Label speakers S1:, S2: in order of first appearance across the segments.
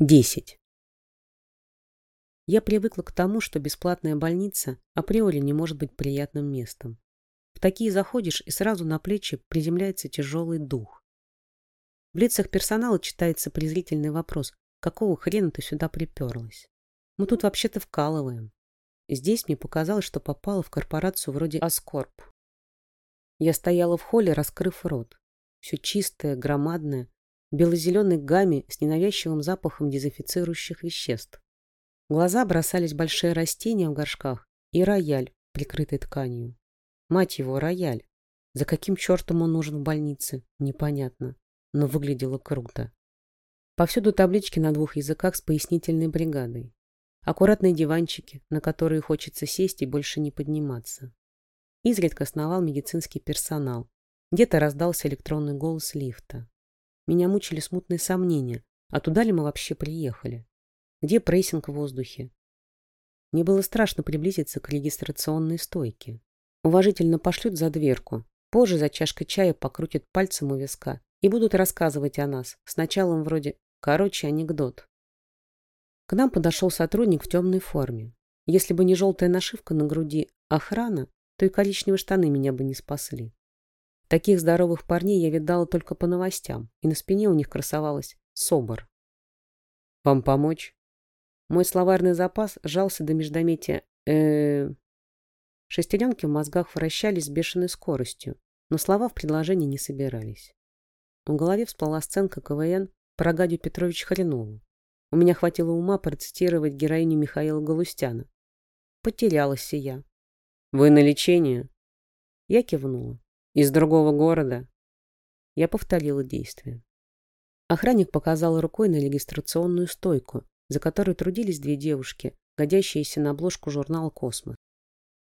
S1: 10. Я привыкла к тому, что бесплатная больница априори не может быть приятным местом. В такие заходишь, и сразу на плечи приземляется тяжелый дух. В лицах персонала читается презрительный вопрос «Какого хрена ты сюда приперлась?» Мы тут вообще-то вкалываем. Здесь мне показалось, что попала в корпорацию вроде Аскорб. Я стояла в холле, раскрыв рот. Все чистое, громадное, бело-зеленой гамме с ненавязчивым запахом дезинфицирующих веществ. Глаза бросались большие растения в горшках и рояль, прикрытый тканью. Мать его, рояль. За каким чертом он нужен в больнице? Непонятно. Но выглядело круто. Повсюду таблички на двух языках с пояснительной бригадой. Аккуратные диванчики, на которые хочется сесть и больше не подниматься. Изредка сновал медицинский персонал. Где-то раздался электронный голос лифта. Меня мучили смутные сомнения, а туда ли мы вообще приехали? Где прессинг в воздухе? Мне было страшно приблизиться к регистрационной стойке. Уважительно пошлют за дверку, позже за чашкой чая покрутят пальцем у виска и будут рассказывать о нас, с началом вроде «короче, анекдот». К нам подошел сотрудник в темной форме. Если бы не желтая нашивка на груди охрана, то и коричневые штаны меня бы не спасли. Таких здоровых парней я видала только по новостям, и на спине у них красовалась собор. «Вам помочь?» Мой словарный запас сжался до междометия э Шестеренки в мозгах вращались с бешеной скоростью, но слова в предложении не собирались. В голове всплыла сценка КВН про Гадю Петрович Хренову. У меня хватило ума процитировать героиню Михаила Галустяна. Потерялась я. «Вы на лечение?» Я кивнула. Из другого города. Я повторила действие. Охранник показал рукой на регистрационную стойку, за которой трудились две девушки, годящиеся на обложку журнала «Космос».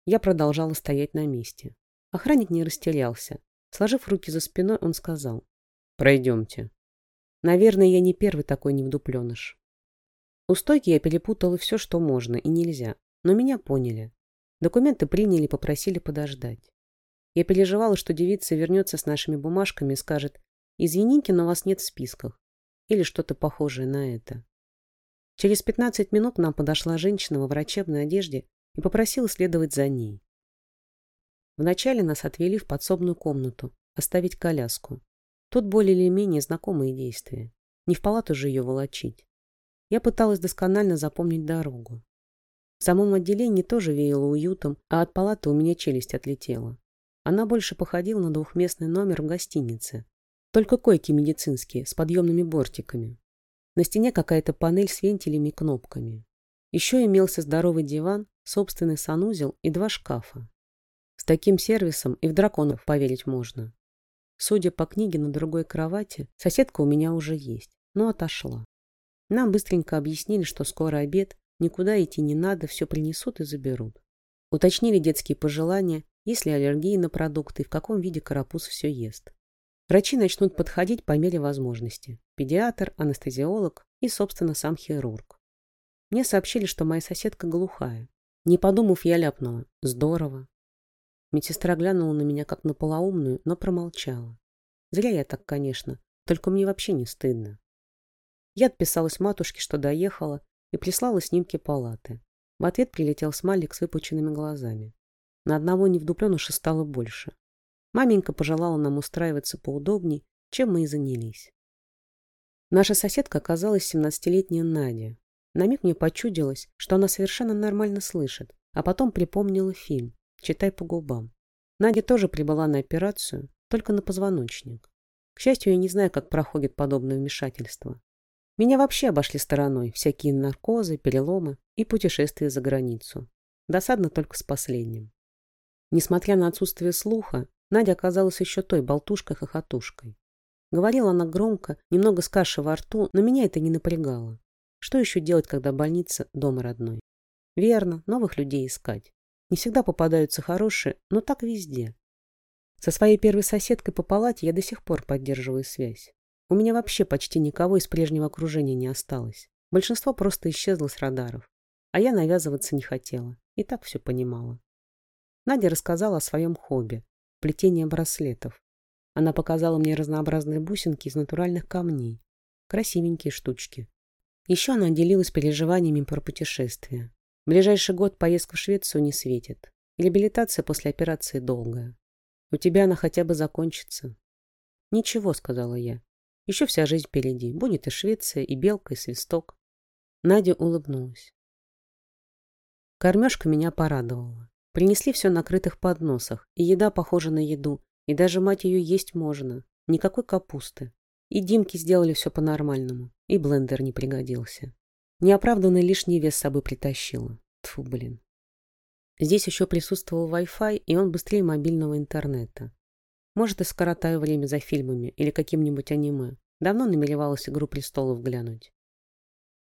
S1: Я продолжала стоять на месте. Охранник не растерялся. Сложив руки за спиной, он сказал. «Пройдемте». Наверное, я не первый такой невдупленыш. У стойки я перепутала все, что можно и нельзя, но меня поняли. Документы приняли и попросили подождать. Я переживала, что девица вернется с нашими бумажками и скажет «Извините, но вас нет в списках» или что-то похожее на это. Через 15 минут нам подошла женщина во врачебной одежде и попросила следовать за ней. Вначале нас отвели в подсобную комнату, оставить коляску. Тут более или менее знакомые действия. Не в палату же ее волочить. Я пыталась досконально запомнить дорогу. В самом отделении тоже веяло уютом, а от палаты у меня челюсть отлетела. Она больше походила на двухместный номер в гостинице. Только койки медицинские, с подъемными бортиками. На стене какая-то панель с вентилями и кнопками. Еще имелся здоровый диван, собственный санузел и два шкафа. С таким сервисом и в драконов поверить можно. Судя по книге на другой кровати, соседка у меня уже есть, но отошла. Нам быстренько объяснили, что скоро обед, никуда идти не надо, все принесут и заберут. Уточнили детские пожелания есть ли аллергии на продукты, в каком виде карапуз все ест. Врачи начнут подходить по мере возможности. Педиатр, анестезиолог и, собственно, сам хирург. Мне сообщили, что моя соседка глухая. Не подумав, я ляпнула. Здорово. Медсестра глянула на меня как на полоумную, но промолчала. Зря я так, конечно, только мне вообще не стыдно. Я отписалась матушке, что доехала, и прислала снимки палаты. В ответ прилетел смайлик с выпученными глазами. На одного невдупленыша стало больше. Маменька пожелала нам устраиваться поудобней, чем мы и занялись. Наша соседка оказалась семнадцатилетняя Надя. На миг мне почудилось, что она совершенно нормально слышит, а потом припомнила фильм «Читай по губам». Надя тоже прибыла на операцию, только на позвоночник. К счастью, я не знаю, как проходит подобное вмешательство. Меня вообще обошли стороной всякие наркозы, переломы и путешествия за границу. Досадно только с последним. Несмотря на отсутствие слуха, Надя оказалась еще той болтушкой-хохотушкой. Говорила она громко, немного с кашей во рту, но меня это не напрягало. Что еще делать, когда больница дома родной? Верно, новых людей искать. Не всегда попадаются хорошие, но так везде. Со своей первой соседкой по палате я до сих пор поддерживаю связь. У меня вообще почти никого из прежнего окружения не осталось. Большинство просто исчезло с радаров. А я навязываться не хотела. И так все понимала. Надя рассказала о своем хобби – плетение браслетов. Она показала мне разнообразные бусинки из натуральных камней. Красивенькие штучки. Еще она делилась переживаниями про путешествие. В ближайший год поездка в Швецию не светит. Реабилитация после операции долгая. У тебя она хотя бы закончится. Ничего, сказала я. Еще вся жизнь впереди. Будет и Швеция, и Белка, и Свисток. Надя улыбнулась. Кормежка меня порадовала. Принесли все на крытых подносах, и еда похожа на еду, и даже мать ее есть можно. Никакой капусты. И Димке сделали все по-нормальному, и блендер не пригодился. Неоправданно лишний вес с собой притащила. Тфу, блин. Здесь еще присутствовал Wi-Fi, и он быстрее мобильного интернета. Может, и скоротаю время за фильмами или каким-нибудь аниме. Давно намеревалась «Игру престолов» глянуть.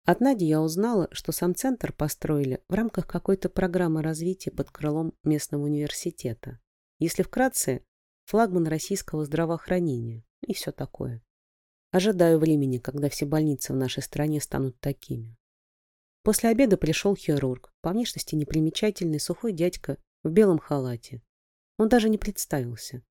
S1: От Нади я узнала, что сам центр построили в рамках какой-то программы развития под крылом местного университета. Если вкратце, флагман российского здравоохранения и все такое. Ожидаю времени, когда все больницы в нашей стране станут такими. После обеда пришел хирург, по внешности непримечательный сухой дядька в белом халате. Он даже не представился.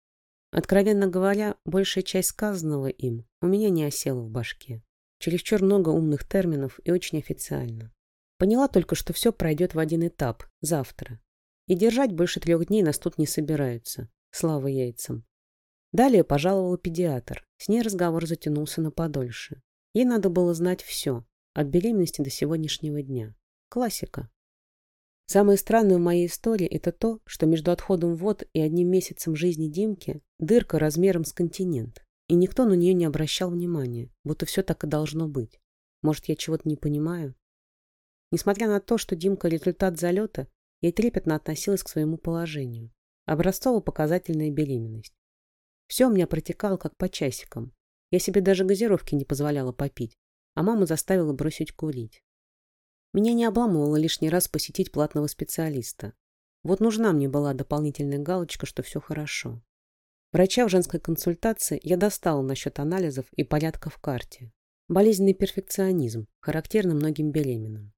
S1: Откровенно говоря, большая часть сказанного им у меня не осела в башке. Чересчур много умных терминов и очень официально. Поняла только, что все пройдет в один этап, завтра. И держать больше трех дней нас тут не собираются. Слава яйцам. Далее пожаловал педиатр. С ней разговор затянулся на подольше. Ей надо было знать все, от беременности до сегодняшнего дня. Классика. Самое странное в моей истории – это то, что между отходом вод и одним месяцем жизни Димки дырка размером с континент, и никто на нее не обращал внимания, будто все так и должно быть. Может, я чего-то не понимаю? Несмотря на то, что Димка – результат залета, я трепетно относилась к своему положению. Образцово-показательная беременность. Все у меня протекало как по часикам. Я себе даже газировки не позволяла попить, а мама заставила бросить курить. Меня не обламывало лишний раз посетить платного специалиста. Вот нужна мне была дополнительная галочка, что все хорошо. Врача в женской консультации я достала насчет анализов и порядка в карте. Болезненный перфекционизм, характерный многим беременным.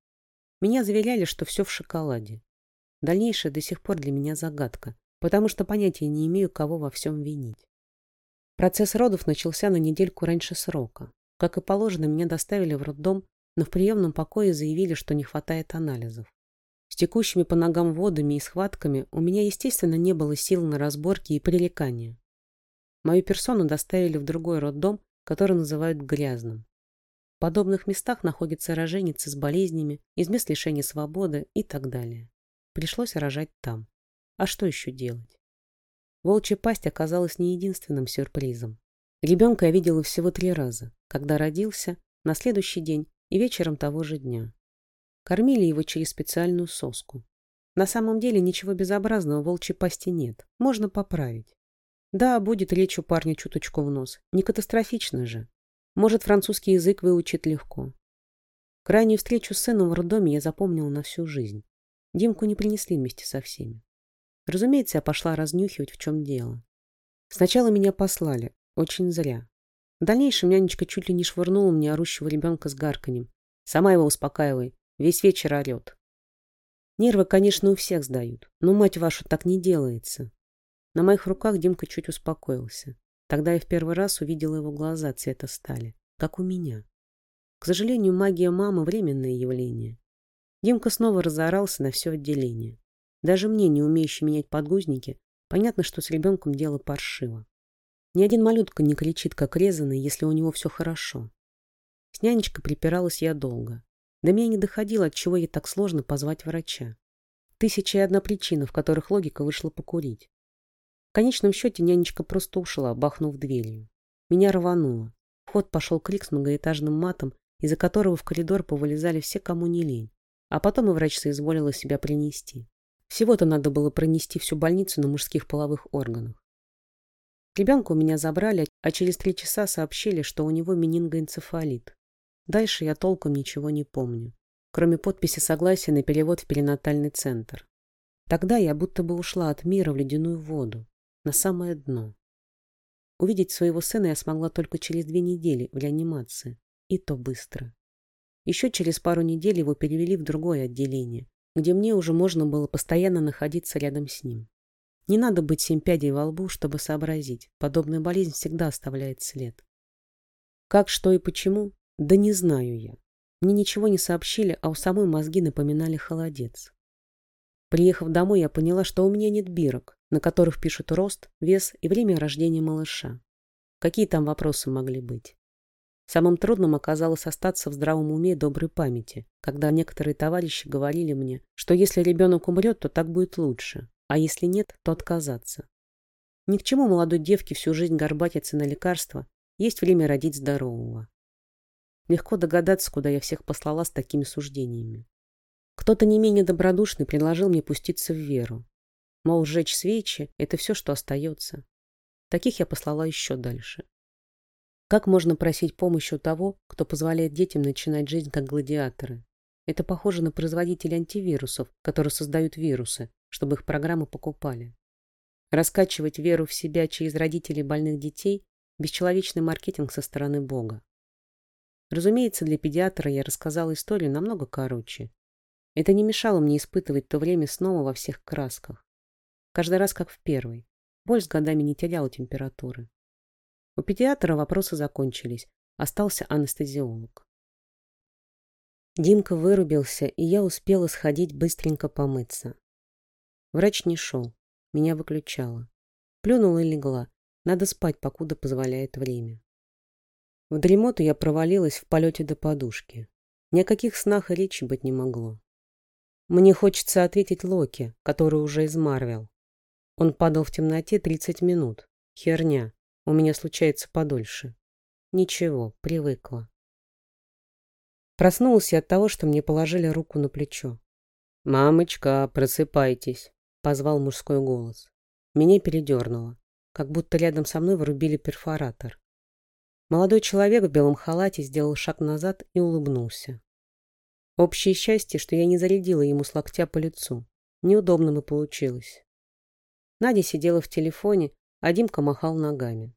S1: Меня заверяли, что все в шоколаде. Дальнейшее до сих пор для меня загадка, потому что понятия не имею, кого во всем винить. Процесс родов начался на недельку раньше срока. Как и положено, меня доставили в роддом но в приемном покое заявили, что не хватает анализов. С текущими по ногам водами и схватками у меня, естественно, не было сил на разборки и пререкания. Мою персону доставили в другой роддом, который называют грязным. В подобных местах находятся роженицы с болезнями, из мест лишения свободы и так далее. Пришлось рожать там. А что еще делать? Волчья пасть оказалась не единственным сюрпризом. Ребенка я видела всего три раза. Когда родился, на следующий день и вечером того же дня. Кормили его через специальную соску. На самом деле ничего безобразного в волчьей пасти нет. Можно поправить. Да, будет речь у парня чуточку в нос. Не катастрофично же. Может, французский язык выучить легко. Крайнюю встречу с сыном в роддоме я запомнила на всю жизнь. Димку не принесли вместе со всеми. Разумеется, я пошла разнюхивать, в чем дело. Сначала меня послали. Очень зря. В дальнейшем нянечка чуть ли не швырнула мне орущего ребенка с гарканем. Сама его успокаивай. Весь вечер орет. Нервы, конечно, у всех сдают, но, мать вашу, так не делается. На моих руках Димка чуть успокоился. Тогда я в первый раз увидела его глаза цвета стали, как у меня. К сожалению, магия мамы – временное явление. Димка снова разорался на все отделение. Даже мне, не умеющей менять подгузники, понятно, что с ребенком дело паршиво. Ни один малютка не кричит, как резанный, если у него все хорошо. С нянечкой припиралась я долго. До меня не доходило, от чего ей так сложно позвать врача. Тысяча и одна причина, в которых логика вышла покурить. Конечном счете нянечка просто ушла, бахнув дверью. Меня рвануло. В ход пошел крик с многоэтажным матом, из-за которого в коридор повылезали все, кому не лень. А потом и врач соизволила себя принести. Всего-то надо было пронести всю больницу на мужских половых органах. Ребенка у меня забрали, а через три часа сообщили, что у него менингоэнцефалит. Дальше я толком ничего не помню, кроме подписи согласия на перевод в перинатальный центр. Тогда я будто бы ушла от мира в ледяную воду, на самое дно. Увидеть своего сына я смогла только через две недели в реанимации, и то быстро. Еще через пару недель его перевели в другое отделение, где мне уже можно было постоянно находиться рядом с ним. Не надо быть семь пядей во лбу, чтобы сообразить. Подобная болезнь всегда оставляет след. Как, что и почему? Да не знаю я. Мне ничего не сообщили, а у самой мозги напоминали холодец. Приехав домой, я поняла, что у меня нет бирок, на которых пишут рост, вес и время рождения малыша. Какие там вопросы могли быть? Самым трудным оказалось остаться в здравом уме и доброй памяти, когда некоторые товарищи говорили мне, что если ребенок умрет, то так будет лучше, а если нет, то отказаться. Ни к чему молодой девке всю жизнь горбатиться на лекарства, есть время родить здорового. Легко догадаться, куда я всех послала с такими суждениями. Кто-то не менее добродушный предложил мне пуститься в веру. Мол, сжечь свечи — это все, что остается. Таких я послала еще дальше. Как можно просить помощи у того, кто позволяет детям начинать жизнь как гладиаторы? Это похоже на производителей антивирусов, которые создают вирусы, чтобы их программы покупали. Раскачивать веру в себя через родителей больных детей – бесчеловечный маркетинг со стороны Бога. Разумеется, для педиатра я рассказала историю намного короче. Это не мешало мне испытывать то время снова во всех красках. Каждый раз как в первый. Боль с годами не теряла температуры. У педиатра вопросы закончились. Остался анестезиолог. Димка вырубился, и я успела сходить быстренько помыться. Врач не шел. Меня выключала. Плюнула и легла. Надо спать, покуда позволяет время. В дремоту я провалилась в полете до подушки. Ни о каких снах и речи быть не могло. Мне хочется ответить Локи, который уже из Марвел. Он падал в темноте 30 минут. Херня. У меня случается подольше. Ничего, привыкла. Проснулась я от того, что мне положили руку на плечо. «Мамочка, просыпайтесь!» — позвал мужской голос. Меня передернуло, как будто рядом со мной вырубили перфоратор. Молодой человек в белом халате сделал шаг назад и улыбнулся. Общее счастье, что я не зарядила ему с локтя по лицу. Неудобно бы получилось. Надя сидела в телефоне, а Димка махал ногами.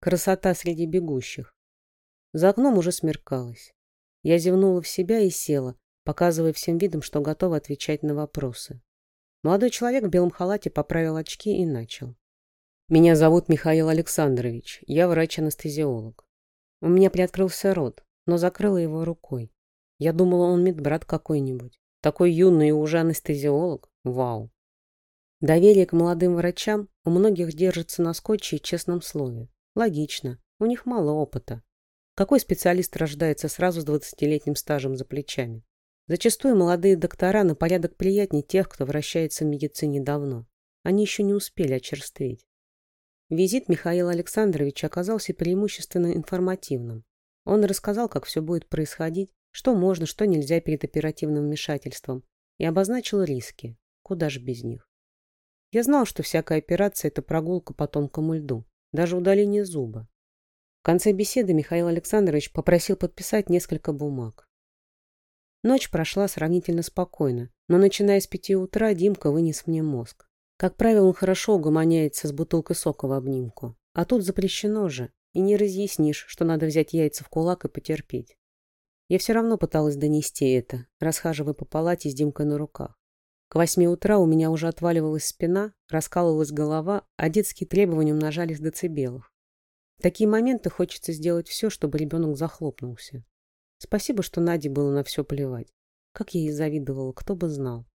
S1: Красота среди бегущих. За окном уже смеркалось. Я зевнула в себя и села, показывая всем видом, что готова отвечать на вопросы. Молодой человек в белом халате поправил очки и начал. «Меня зовут Михаил Александрович. Я врач-анестезиолог. У меня приоткрылся рот, но закрыла его рукой. Я думала, он медбрат какой-нибудь. Такой юный и уже анестезиолог. Вау!» Доверие к молодым врачам у многих держится на скотче и честном слове. Логично. У них мало опыта. Какой специалист рождается сразу с 20-летним стажем за плечами? Зачастую молодые доктора на порядок приятнее тех, кто вращается в медицине давно. Они еще не успели очерстветь. Визит Михаила Александровича оказался преимущественно информативным. Он рассказал, как все будет происходить, что можно, что нельзя перед оперативным вмешательством, и обозначил риски. Куда же без них? Я знал, что всякая операция – это прогулка по тонкому льду, даже удаление зуба. В конце беседы Михаил Александрович попросил подписать несколько бумаг. Ночь прошла сравнительно спокойно, но начиная с пяти утра Димка вынес мне мозг. Как правило, он хорошо угомоняется с бутылкой сока в обнимку. А тут запрещено же, и не разъяснишь, что надо взять яйца в кулак и потерпеть. Я все равно пыталась донести это, расхаживая по палате с Димкой на руках. К восьми утра у меня уже отваливалась спина, раскалывалась голова, а детские требования умножались до децибелов. В такие моменты хочется сделать все, чтобы ребенок захлопнулся. Спасибо, что Наде было на все плевать. Как я ей завидовала, кто бы знал.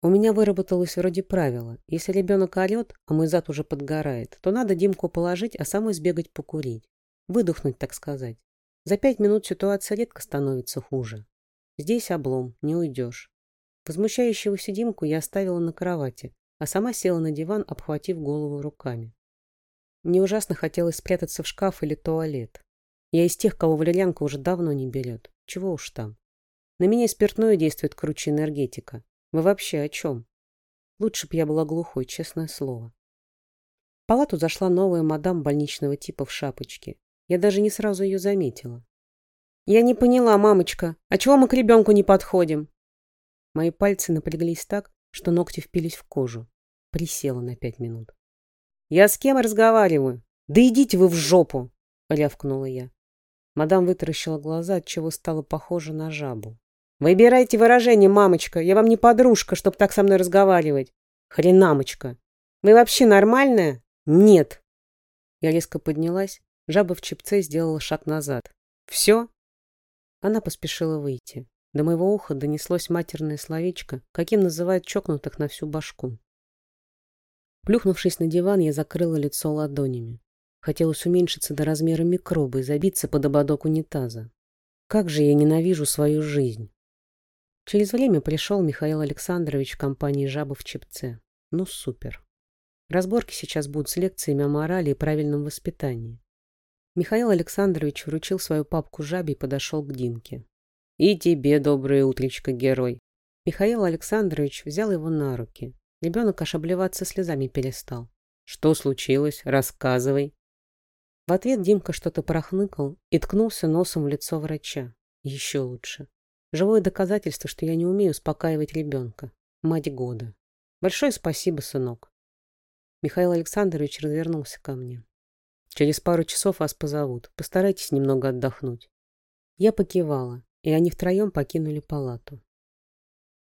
S1: У меня выработалось вроде правила. Если ребенок орет, а мой зад уже подгорает, то надо Димку положить, а самой сбегать покурить. Выдохнуть, так сказать. За пять минут ситуация редко становится хуже. Здесь облом, не уйдешь. Возмущающегося Димку я оставила на кровати, а сама села на диван, обхватив голову руками. Мне ужасно хотелось спрятаться в шкаф или туалет. Я из тех, кого валерьянка уже давно не берет. Чего уж там. На меня спиртное действует круче энергетика. Вы вообще о чем? Лучше б я была глухой, честное слово. В палату зашла новая мадам больничного типа в шапочке. Я даже не сразу ее заметила. «Я не поняла, мамочка, а чего мы к ребенку не подходим?» Мои пальцы напряглись так, что ногти впились в кожу. Присела на пять минут. «Я с кем разговариваю? Да идите вы в жопу!» — рявкнула я. Мадам вытаращила глаза, отчего стала похожа на жабу. «Выбирайте выражение, мамочка. Я вам не подружка, чтоб так со мной разговаривать. Хренамочка. Вы вообще нормальная? Нет!» Я резко поднялась. Жаба в чепце сделала шаг назад. «Все?» Она поспешила выйти. До моего уха донеслось матерное словечко, каким называют чокнутых на всю башку. Плюхнувшись на диван, я закрыла лицо ладонями. Хотелось уменьшиться до размера микроба и забиться под ободок унитаза. Как же я ненавижу свою жизнь. Через время пришел Михаил Александрович в компании жабы в Чепце. Ну, супер. Разборки сейчас будут с лекциями о морали и правильном воспитании. Михаил Александрович вручил свою папку жабе и подошел к Динке. «И тебе доброе утречко, герой!» Михаил Александрович взял его на руки. Ребенок аж обливаться слезами перестал. «Что случилось? Рассказывай!» В ответ Димка что-то прохныкал и ткнулся носом в лицо врача. Еще лучше. Живое доказательство, что я не умею успокаивать ребенка. Мать года. Большое спасибо, сынок. Михаил Александрович развернулся ко мне. Через пару часов вас позовут. Постарайтесь немного отдохнуть. Я покивала, и они втроем покинули палату.